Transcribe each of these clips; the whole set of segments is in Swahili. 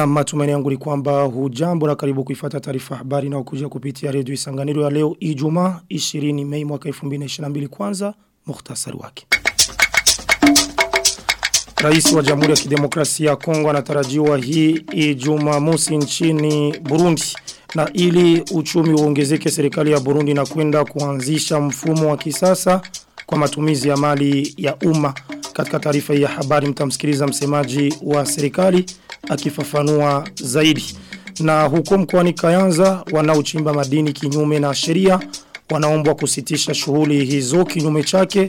Na matumaini yangu ni kwamba hujambo na karibu kuifata taarifa habari na ukuja kupitia redio Isanganiro ya leo Ijumaa 20 Mei mwaka 2022 kwanza muhtasari wake. Rais wa Jamhuri ya Kidemokrasia ya Kongo anatarajiwa hii Ijumaa mosi nchini Burundi na ili uchumi uongezeke serikali ya Burundi na kwenda kuanzisha mfumo wa kisasa kwa matumizi ya mali ya umma. Katika taarifa ya habari mtamsikiliza msemaji wa serikali akifafanua zaidi. Na huko mkoani Kayanza wanaochimba madini kinyume na sheria wanaombwa kusitisha shughuli hizo kinyume chake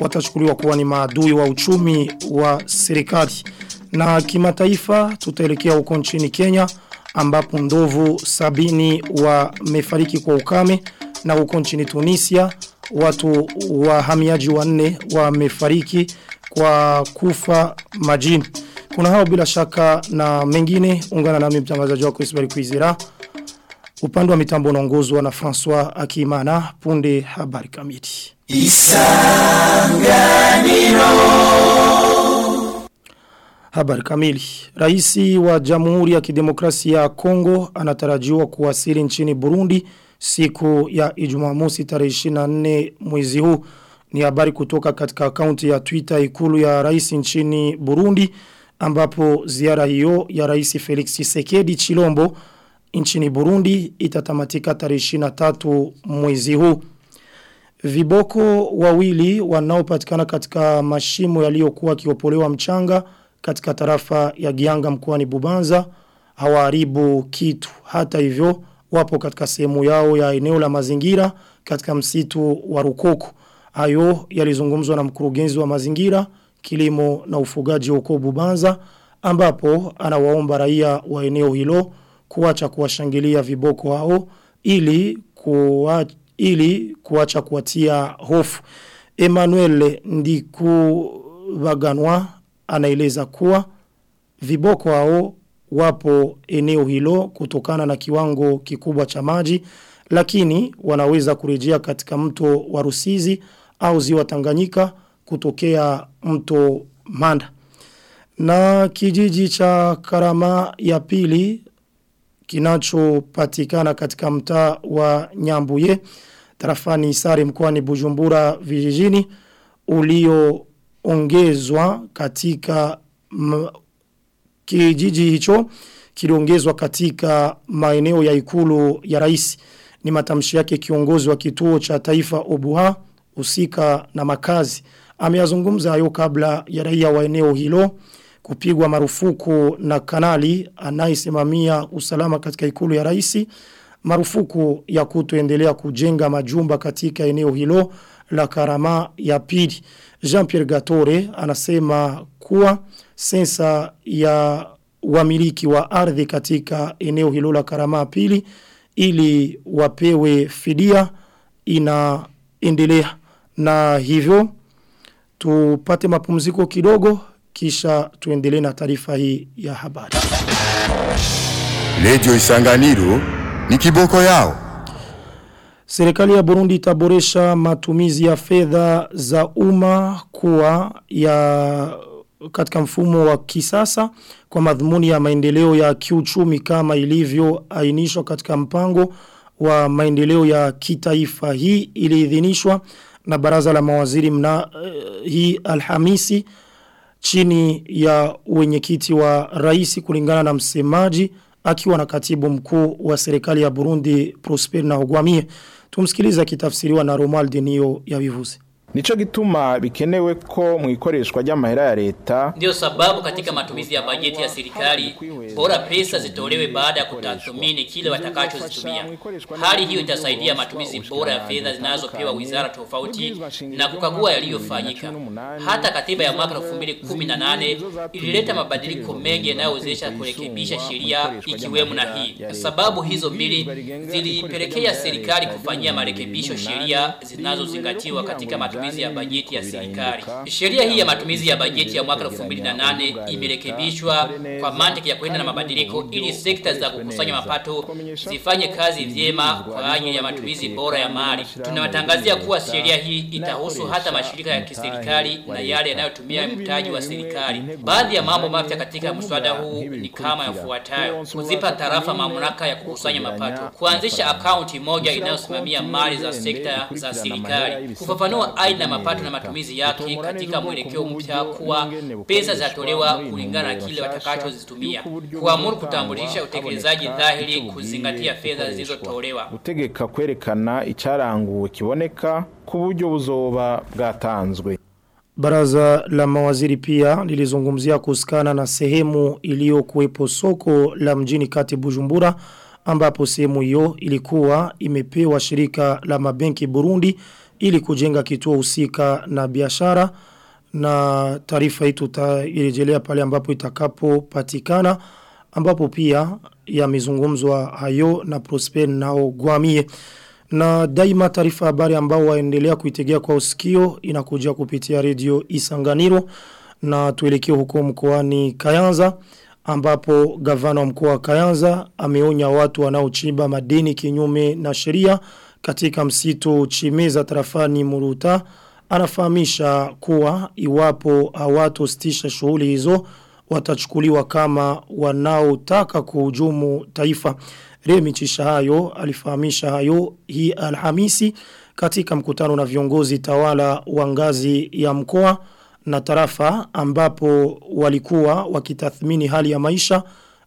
watachukuliwa kuwa ni maadui wa uchumi wa serikali. Na kimataifa tutaelekea huko nchini Kenya ambapo ndovu sabini wamefariki kwa ukame na huko nchini Tunisia watu wahamiaji wanne wamefariki kwa kufa majini. Kuna hao bila shaka na mengine ungana nami mtangazaji wako Isbari Kuizera. Upande wa mitambo unaongozwa na François Akimana punde habari kamili. Isanganiro Habari kamili. rais wa Jamhuri ya Kidemokrasia ya Kongo anatarajiwa kuwasili nchini Burundi siku ya Ijumamosi tarehe 24 mwezi huu. Ni habari kutoka katika akaunti ya Twitter ikulu ya rais nchini Burundi ambapo ziara hiyo ya rais Felix Tshisekedi Chilombo nchini Burundi itatamatika tarehe 23 mwezi huu. Viboko wawili wanaopatikana katika mashimo yaliyokuwa kiopolewa mchanga katika tarafa ya Gianga mkoani Bubanza hawaharibu kitu. Hata hivyo wapo katika sehemu yao ya eneo la mazingira katika msitu wa Rukoko. Hayo yalizungumzwa na mkurugenzi wa mazingira, kilimo na ufugaji huko Bubanza ambapo anawaomba raia wa eneo hilo kuacha kuwashangilia viboko hao ili kuwa, ili kuacha kuwatia hofu. Emmanuel Ndiku Baganwa anaeleza kuwa viboko hao wapo eneo hilo kutokana na kiwango kikubwa cha maji lakini wanaweza kurejea katika mto wa Rusizi au ziwa Tanganyika kutokea mto Manda. Na kijiji cha Karama ya pili kinachopatikana katika mtaa wa Nyambuye tarafani Isari mkoani Bujumbura vijijini ulioongezwa katika kijiji hicho kiliongezwa katika maeneo ya ikulu ya rais ni matamshi yake kiongozi wa kituo cha taifa Obuha usika na makazi ameyazungumza hayo kabla ya raia wa eneo hilo kupigwa marufuku na kanali anayesimamia usalama katika ikulu ya rais marufuku ya kutoendelea kujenga majumba katika eneo hilo la Karama ya pili. Jean-Pierre Gatore anasema kuwa sensa ya wamiliki wa ardhi katika eneo hilo la Karama ya pili ili wapewe fidia inaendelea na hivyo tupate mapumziko kidogo kisha tuendelee na taarifa hii ya habari. Radio Isanganiro ni kiboko yao. Serikali ya Burundi itaboresha matumizi ya fedha za umma kuwa ya katika mfumo wa kisasa kwa madhumuni ya maendeleo ya kiuchumi kama ilivyo ainishwa katika mpango wa maendeleo ya kitaifa hii iliidhinishwa na baraza la mawaziri mna hii alhamisi chini ya wenyekiti wa rais kulingana na msemaji akiwa na katibu mkuu wa serikali ya Burundi Prosper na tumsikiliza kitafsiriwa na Romuald Nio ya Vivuzi Nicho gituma bikenewe ko mu ikoreshwa ry'amahera ya leta Ndio sababu katika matumizi ya bajeti ya serikali bora pesa zitolewe baada ya kutathmini kile watakachozitumia. Hali hiyo itasaidia matumizi bora ya fedha zinazopewa wizara tofauti na kukagua yaliyofanyika. Hata katiba ya mwaka 2018 ilileta mabadiliko mengi yanayowezesha kurekebisha sheria ikiwemo na hii. Sababu hizo mbili zilipelekea serikali kufanyia marekebisho sheria zinazozingatiwa katika matumizi matumizi ya bajeti ya serikali. Sheria hii ya matumizi ya bajeti ya mwaka 2008 imerekebishwa kwa mantiki ya kwenda na mabadiliko ili sekta za kukusanya mapato zifanye kazi vyema kwa ajili ya matumizi bora ya mali. Tunawatangazia kuwa sheria hii itahusu hata mashirika ya kiserikali na yale yanayotumia mtaji wa serikali. Baadhi ya mambo mapya katika mswada huu ni kama yafuatayo: kuzipa tarafa mamlaka ya kukusanya mapato, kuanzisha akaunti moja inayosimamia mali za sekta za serikali, kufafanua aina ya mapato na matumizi yake katika mwelekeo mpya kuwa pesa zitatolewa kulingana na kile watakachozitumia, kuamuru kutambulisha utekelezaji dhahiri kuzingatia fedha zilizotolewa, gutegeka kwerekana icyaranguwe kiboneka ku buryo buzoba bwatanzwe. Baraza la mawaziri pia lilizungumzia kusikana na sehemu iliyokuwepo soko la mjini kati Bujumbura ambapo sehemu hiyo ilikuwa imepewa shirika la mabenki Burundi ili kujenga kituo husika na biashara na taarifa hii tutairejelea pale ambapo itakapopatikana ambapo pia yamezungumzwa hayo na Prosper nao Gwamie. Na daima taarifa habari ambao waendelea kuitegea kwa usikio inakuja kupitia redio Isanganiro. Na tuelekee huko mkoani Kayanza ambapo gavana wa mkoa wa Kayanza ameonya watu wanaochimba madini kinyume na sheria katika msitu Chimeza tarafani Muruta anafahamisha kuwa iwapo hawatositisha shughuli hizo watachukuliwa kama wanaotaka kuhujumu taifa. Remi Chishahayo alifahamisha hayo hii Alhamisi katika mkutano na viongozi tawala wa ngazi ya mkoa na tarafa ambapo walikuwa wakitathmini hali ya maisha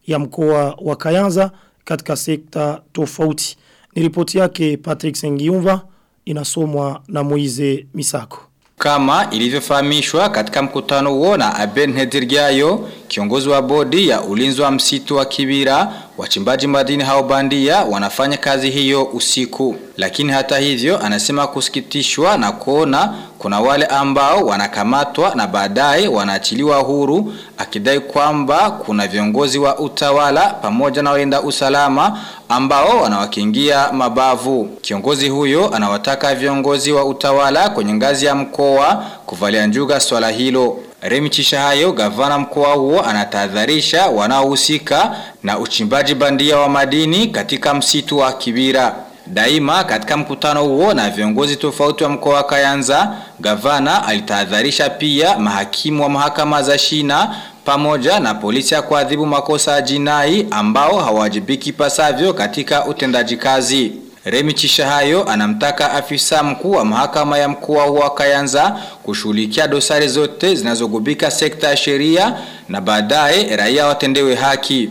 ya mkoa wa Kayanza katika sekta tofauti. Ripoti yake Patrick Sengiumva inasomwa na Moize Misako. Kama ilivyofahamishwa katika mkutano huo na Aben Hedirgayo, kiongozi wa bodi ya ulinzi wa msitu wa Kibira, wachimbaji madini hao bandia wanafanya kazi hiyo usiku. Lakini hata hivyo anasema kusikitishwa na kuona kuna wale ambao wanakamatwa na baadaye wanaachiliwa huru akidai kwamba kuna viongozi wa utawala pamoja na walinda usalama ambao wanawakingia mabavu. Kiongozi huyo anawataka viongozi wa utawala kwenye ngazi ya mkoa kuvalia njuga swala hilo. Remi hayo, gavana mkoa huo, anatahadharisha wanaohusika na uchimbaji bandia wa madini katika msitu wa Kibira. Daima katika mkutano huo na viongozi tofauti wa mkoa wa Kayanza, gavana alitahadharisha pia mahakimu wa mahakama za shina pamoja na polisi ya kuadhibu makosa ya jinai ambao hawajibiki pasavyo katika utendaji kazi. Remi Chishahayo anamtaka afisa mkuu wa mahakama ya mkoa wa Kayanza kushughulikia dosari zote zinazogubika sekta ya sheria na baadaye raia watendewe haki.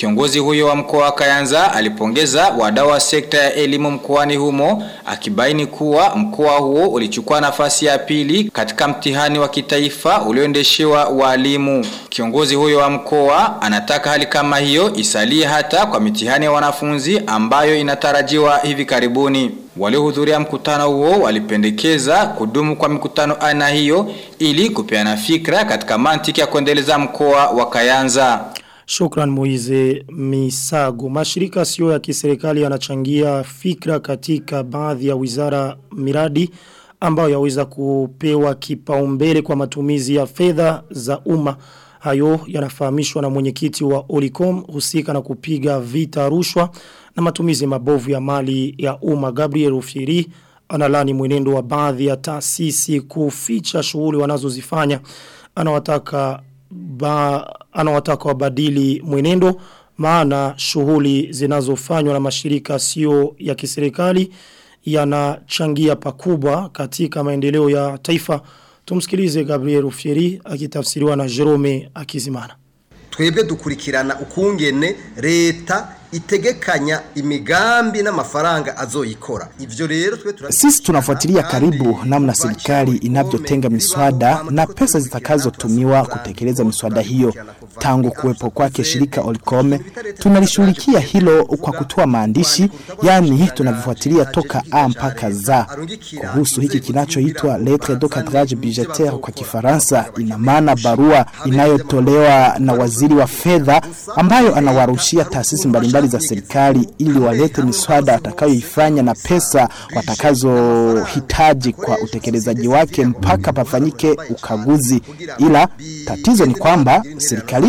Kiongozi huyo wa mkoa wa Kayanza alipongeza wadau wa sekta ya elimu mkoani humo akibaini kuwa mkoa huo ulichukua nafasi ya pili katika mtihani wa kitaifa ulioendeshewa walimu. Kiongozi huyo wa mkoa anataka hali kama hiyo isalie hata kwa mitihani ya wanafunzi ambayo inatarajiwa hivi karibuni. Waliohudhuria mkutano huo walipendekeza kudumu kwa mikutano aina hiyo ili kupeana fikra katika mantiki ya kuendeleza mkoa wa Kayanza. Shukran Moize Misago. Mashirika sio ya kiserikali yanachangia fikra katika baadhi ya wizara miradi ambayo yaweza kupewa kipaumbele kwa matumizi ya fedha za umma. Hayo yanafahamishwa na mwenyekiti wa Olicom husika na kupiga vita rushwa na matumizi mabovu ya mali ya umma Gabriel Ufiri analani mwenendo wa baadhi ya taasisi kuficha shughuli wanazozifanya anawataka ba, anawataka wabadili mwenendo maana shughuli zinazofanywa na mashirika sio ya kiserikali yanachangia pakubwa katika maendeleo ya taifa. Tumsikilize Gabriel Ufieri akitafsiriwa na Jerome Akizimana. Twebwe dukurikirana ukungene leta itegekanya imigambi n'amafaranga azoyikora. Ivyo rero twe sisi tunafuatilia karibu namna serikali inavyotenga miswada na pesa zitakazotumiwa kutekeleza miswada hiyo tangu kuwepo kwake shirika Olcome tunalishughulikia hilo kwa kutoa maandishi yani tunavifuatilia toka A mpaka Z kuhusu hiki kinachoitwa lettre de cadrage budgetaire kwa Kifaransa ina maana barua inayotolewa na waziri wa fedha ambayo anawarushia taasisi mbalimbali za serikali ili walete miswada watakayoifanya na pesa watakazohitaji kwa utekelezaji wake mpaka pafanyike ukaguzi. Ila tatizo ni kwamba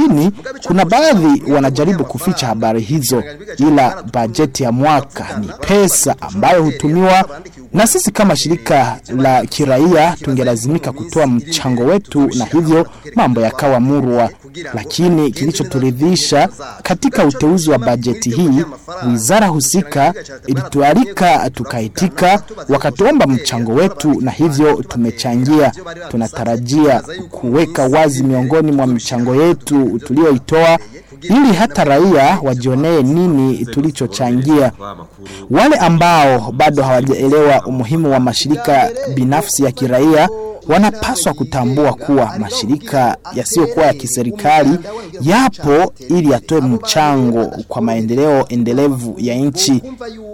serikalini kuna baadhi wanajaribu kuficha habari hizo, ila bajeti ya mwaka ni pesa ambayo hutumiwa na sisi kama shirika la kiraia tungelazimika kutoa mchango wetu na hivyo mambo yakawa murwa. Lakini kilichoturidhisha katika uteuzi wa bajeti hii, wizara husika ilitualika tukaitika, wakatuomba mchango wetu na hivyo tumechangia. Tunatarajia kuweka wazi miongoni mwa michango yetu tulioitoa ili hata raia wajionee nini tulichochangia. Wale ambao bado hawajaelewa umuhimu wa mashirika binafsi ya kiraia wanapaswa kutambua kuwa mashirika yasiyokuwa ya kiserikali yapo ili yatoe mchango kwa maendeleo endelevu ya nchi.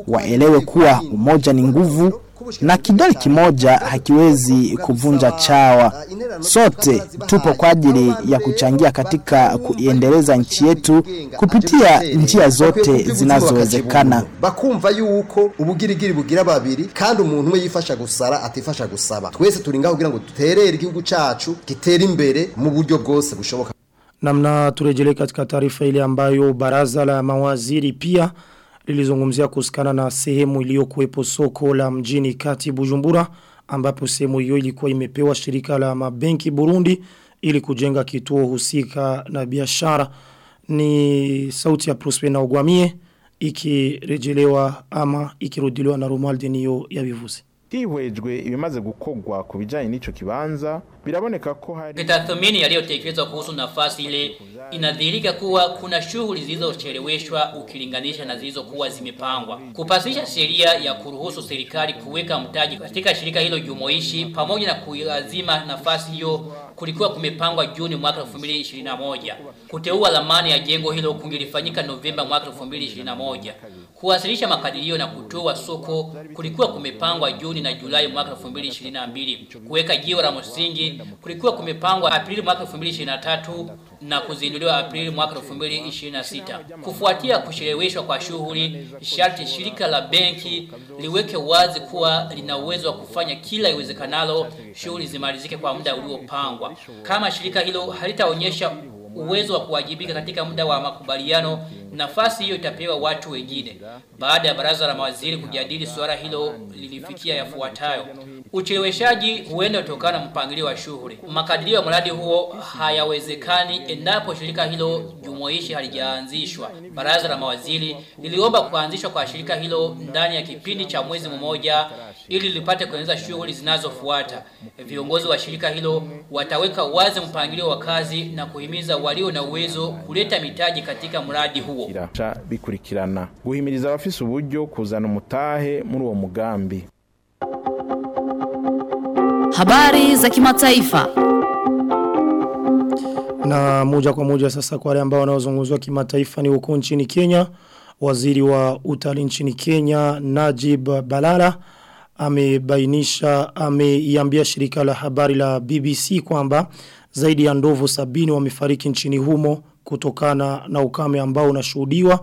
Waelewe kuwa umoja ni nguvu na kidole kimoja hakiwezi kuvunja chawa. Sote tupo kwa ajili ya kuchangia katika kuiendeleza nchi yetu kupitia njia zote zinazowezekana. bakumva yuko ubugirigiri bugira babiri kandi umuntu umwe yifasha gusara atifasha gusaba twese turi ngaho kugira ngo duterere igihugu cacu gitere imbere mu buryo bwose bushoboka Namna turejele katika taarifa ile ambayo baraza la mawaziri pia lilizungumzia kusikana na sehemu iliyokuwepo soko la mjini kati Bujumbura ambapo sehemu hiyo ilikuwa imepewa shirika la mabenki Burundi ili kujenga kituo husika na biashara. Ni sauti ya Prosper na ugwamie ikirejelewa ama ikirudiliwa na Romuald niyo yabivuze hihwejwe ibimaze gukogwa ku bijyanye n'icyo kibanza biraboneka ko hari Tathmini yaliyotekelezwa kuhusu nafasi ile inadhihirika kuwa kuna shughuli zilizocheleweshwa ukilinganisha na zilizokuwa zimepangwa. Kupasisha sheria ya kuruhusu serikali kuweka mtaji katika shirika hilo jumoishi pamoja na kuazima nafasi hiyo kulikuwa kumepangwa Juni mwaka 2021. Kuteua lamani ya jengo hilo kungilifanyika Novemba mwaka 2021. Kuwasilisha makadirio na kutoa soko kulikuwa kumepangwa Juni na Julai mwaka 2022. Kuweka jiwe la msingi kulikuwa kumepangwa Aprili mwaka 2023 na kuzinduliwa Aprili mwaka 2026. Kufuatia kucheleweshwa kwa shughuli, sharti shirika la benki liweke wazi kuwa lina uwezo wa kufanya kila iwezekanalo shughuli zimalizike kwa muda uliopangwa. Kama shirika hilo halitaonyesha uwezo wa kuwajibika katika muda wa makubaliano, nafasi hiyo itapewa watu wengine. Baada ya baraza la mawaziri kujadili suala hilo, lilifikia yafuatayo: ucheleweshaji huenda kutokana na mpangilio wa shughuli. Makadirio ya mradi huo hayawezekani endapo shirika hilo jumuishi halijaanzishwa. Baraza la mawaziri liliomba kuanzishwa kwa shirika hilo ndani ya kipindi cha mwezi mmoja ili lipate kuendeleza shughuli zinazofuata. Viongozi wa shirika hilo wataweka wazi mpangilio wa kazi na kuhimiza walio na uwezo kuleta mitaji katika mradi huo. bikurikirana guhimiriza abafise uburyo kuzana umutahe muri uwo mugambi Habari za kimataifa. Na moja kwa moja sasa kwa wale ambao wanaozungumzwa kimataifa ni huko nchini Kenya. Waziri wa utalii nchini Kenya Najib Balala amebainisha ameiambia shirika la habari la BBC kwamba zaidi ya ndovu sabini wamefariki nchini humo kutokana na ukame ambao unashuhudiwa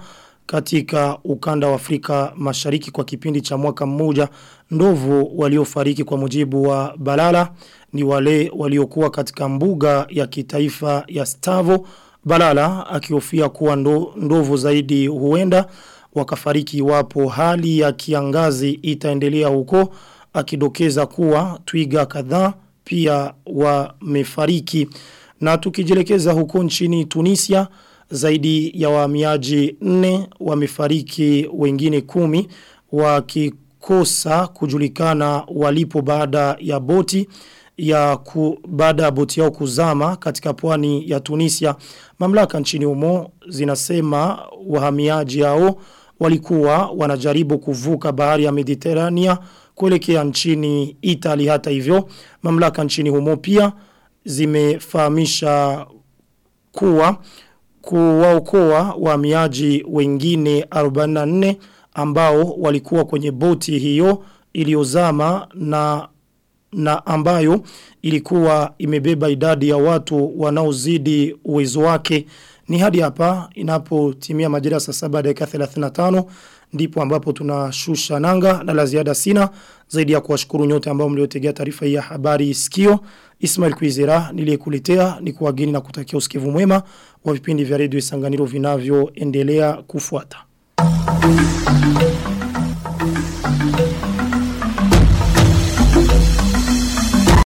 katika ukanda wa Afrika Mashariki kwa kipindi cha mwaka mmoja ndovu waliofariki kwa mujibu wa Balala ni wale waliokuwa katika mbuga ya kitaifa ya Stavo Balala akihofia kuwa ndo, ndovu zaidi huenda wakafariki iwapo hali ya kiangazi itaendelea huko akidokeza kuwa twiga kadhaa pia wamefariki. Na tukijelekeza huko nchini Tunisia zaidi ya wahamiaji nne wamefariki wengine kumi wakikosa kujulikana walipo baada ya boti ya ku, baada ya boti yao kuzama katika pwani ya Tunisia. Mamlaka nchini humo zinasema wahamiaji hao walikuwa wanajaribu kuvuka bahari ya Mediterania kuelekea nchini Italy. Hata hivyo mamlaka nchini humo pia zimefahamisha kuwa kuwaokoa wahamiaji wengine 44 ambao walikuwa kwenye boti hiyo iliyozama na na ambayo ilikuwa imebeba idadi ya watu wanaozidi uwezo wake Ni hadi hapa inapotimia majira saa 7 dakika 35 ndipo ambapo tunashusha nanga na la ziada sina zaidi ya kuwashukuru nyote ambao mliotegea taarifa hii ya habari sikio. Ismail Kuizera niliyekuletea ni kuwageni na kutakia usikivu mwema wa vipindi vya redio Isanganiro vinavyoendelea kufuata. Thank you.